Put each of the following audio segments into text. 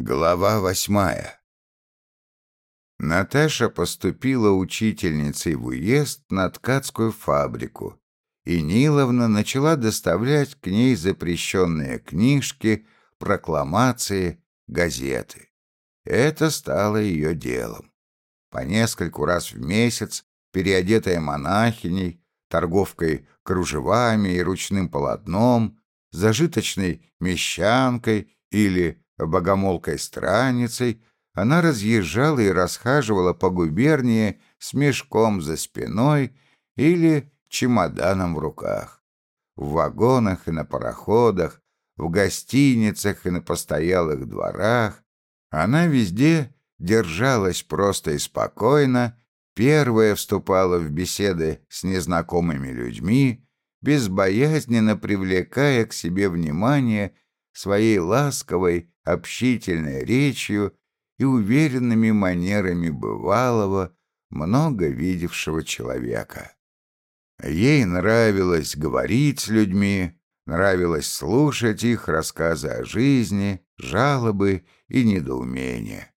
Глава восьмая Наташа поступила учительницей в уезд на ткацкую фабрику, и Ниловна начала доставлять к ней запрещенные книжки, прокламации, газеты. Это стало ее делом. По нескольку раз в месяц, переодетая монахиней, торговкой кружевами и ручным полотном, зажиточной мещанкой или богомолкой-страницей, она разъезжала и расхаживала по губернии с мешком за спиной или чемоданом в руках. В вагонах и на пароходах, в гостиницах и на постоялых дворах. Она везде держалась просто и спокойно, первая вступала в беседы с незнакомыми людьми, безбоязненно привлекая к себе внимание своей ласковой, общительной речью и уверенными манерами бывалого, много видевшего человека. Ей нравилось говорить с людьми, нравилось слушать их рассказы о жизни, жалобы и недоумения.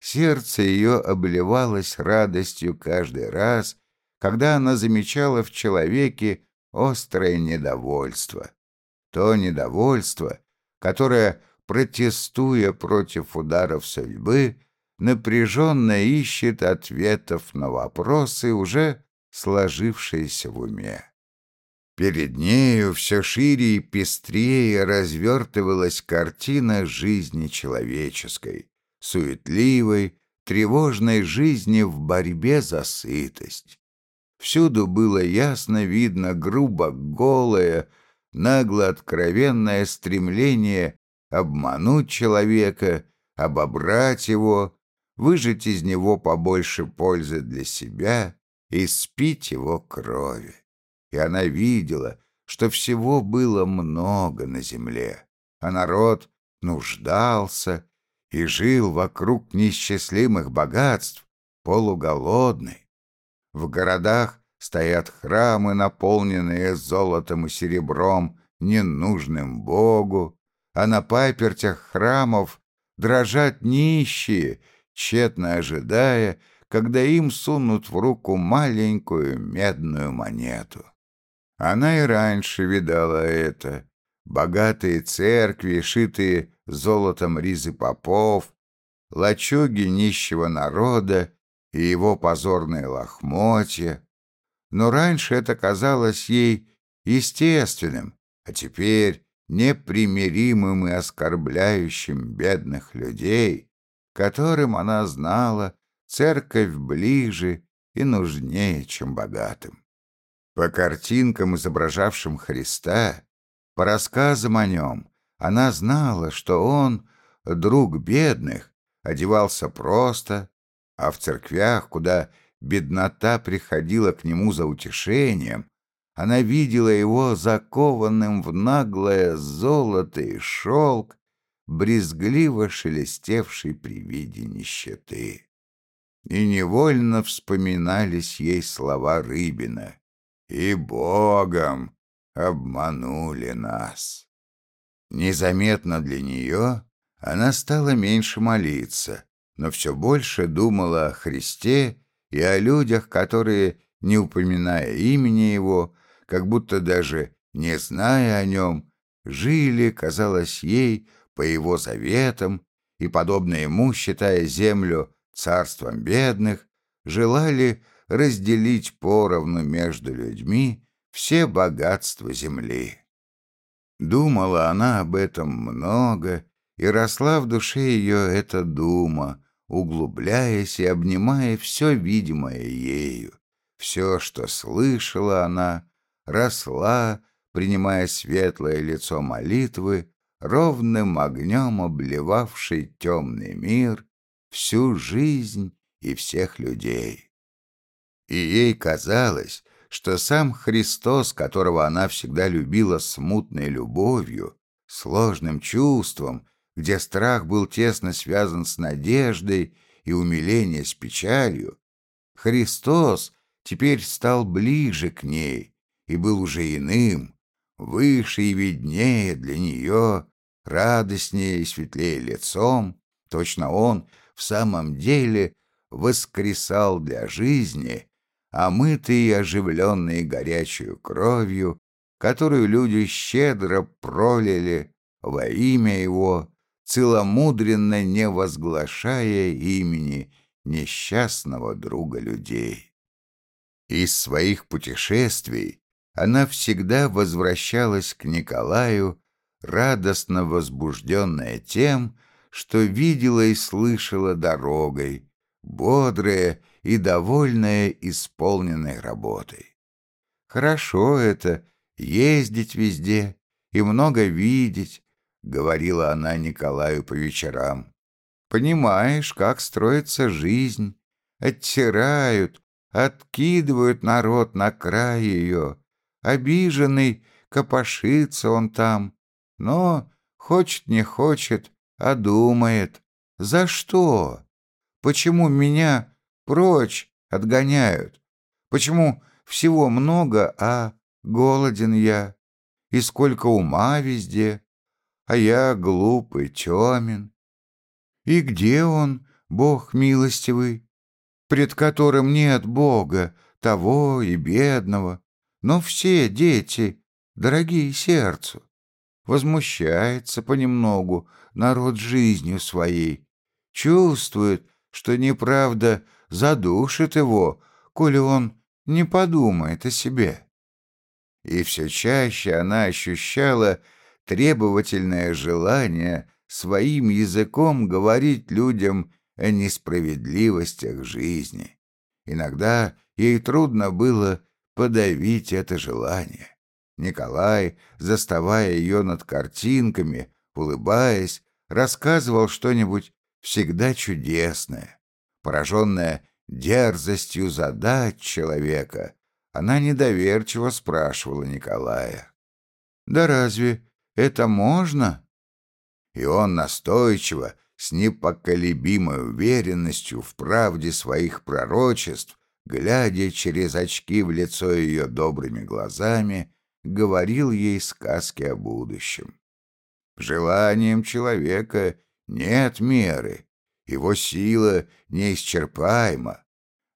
Сердце ее обливалось радостью каждый раз, когда она замечала в человеке острое недовольство. То недовольство, которая, протестуя против ударов судьбы, напряженно ищет ответов на вопросы, уже сложившиеся в уме. Перед нею все шире и пестрее развертывалась картина жизни человеческой, суетливой, тревожной жизни в борьбе за сытость. Всюду было ясно видно грубо голое, нагло откровенное стремление обмануть человека, обобрать его, выжать из него побольше пользы для себя и спить его крови. И она видела, что всего было много на земле, а народ нуждался и жил вокруг несчастливых богатств, полуголодный. В городах стоят храмы, наполненные золотом и серебром, ненужным Богу, а на папертях храмов дрожат нищие, тщетно ожидая, когда им сунут в руку маленькую медную монету. Она и раньше видала это. Богатые церкви, шитые золотом ризы попов, лачуги нищего народа и его позорные лохмотья, но раньше это казалось ей естественным, а теперь непримиримым и оскорбляющим бедных людей, которым она знала церковь ближе и нужнее, чем богатым. По картинкам, изображавшим Христа, по рассказам о нем, она знала, что он, друг бедных, одевался просто, а в церквях, куда беднота приходила к нему за утешением, она видела его закованным в наглое золото и шелк, брезгливо шелестевший при виде нищеты. И невольно вспоминались ей слова Рыбина. «И Богом обманули нас». Незаметно для нее она стала меньше молиться, но все больше думала о Христе и о людях, которые, не упоминая имени его, как будто даже не зная о нем, жили, казалось ей, по его заветам, и, подобно ему, считая землю царством бедных, желали разделить поровну между людьми все богатства земли. Думала она об этом много, и росла в душе ее эта дума, углубляясь и обнимая все видимое ею. Все, что слышала она, росла, принимая светлое лицо молитвы, ровным огнем обливавший темный мир, всю жизнь и всех людей. И ей казалось, что сам Христос, которого она всегда любила смутной любовью, сложным чувством, где страх был тесно связан с надеждой и умиление с печалью, Христос теперь стал ближе к ней и был уже иным, выше и виднее для нее, радостнее и светлее лицом, Точно он в самом деле воскресал для жизни, омытый и оживленный горячую кровью, которую люди щедро пролили во имя его, целомудренно не возглашая имени несчастного друга людей. Из своих путешествий она всегда возвращалась к Николаю, радостно возбужденная тем, что видела и слышала дорогой, бодрая и довольная исполненной работой. Хорошо это — ездить везде и много видеть, — говорила она Николаю по вечерам. Понимаешь, как строится жизнь, оттирают, откидывают народ на край ее. Обиженный, копошится он там, но хочет не хочет, а думает. За что? Почему меня прочь отгоняют? Почему всего много, а голоден я? И сколько ума везде, а я глупый, темен. И где он, Бог милостивый, пред которым нет Бога, того и бедного, но все дети, дорогие сердцу? Возмущается понемногу народ жизнью своей, чувствует, что неправда задушит его, коли он не подумает о себе. И все чаще она ощущала требовательное желание своим языком говорить людям о несправедливостях жизни. Иногда ей трудно было подавить это желание. Николай, заставая ее над картинками, улыбаясь, рассказывал что-нибудь всегда чудесное. Пораженная дерзостью задач человека, она недоверчиво спрашивала Николая. «Да разве это можно?» И он настойчиво, с непоколебимой уверенностью в правде своих пророчеств, глядя через очки в лицо ее добрыми глазами, говорил ей сказки о будущем. Желанием человека нет меры, его сила неисчерпаема,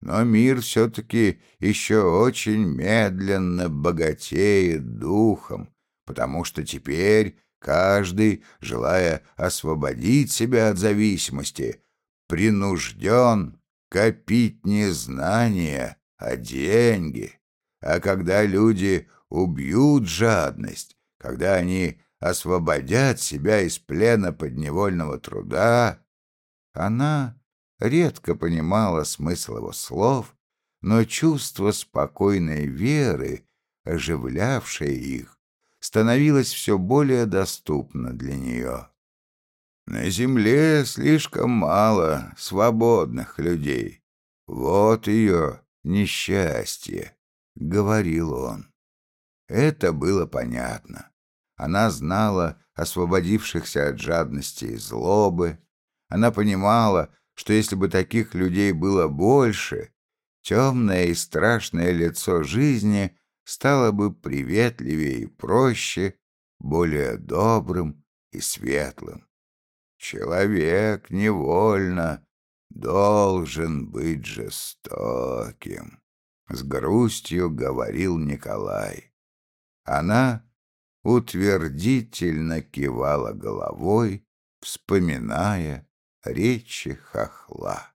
но мир все-таки еще очень медленно богатеет духом, потому что теперь каждый, желая освободить себя от зависимости, принужден копить не знания, а деньги. А когда люди убьют жадность, когда они освободят себя из плена подневольного труда, она редко понимала смысл его слов, но чувство спокойной веры, оживлявшее их, становилось все более доступно для нее. На земле слишком мало свободных людей. Вот ее несчастье, — говорил он. Это было понятно. Она знала освободившихся от жадности и злобы. Она понимала, что если бы таких людей было больше, темное и страшное лицо жизни стало бы приветливее и проще, более добрым и светлым. Человек невольно должен быть жестоким, — с грустью говорил Николай. Она утвердительно кивала головой, вспоминая речи хохла.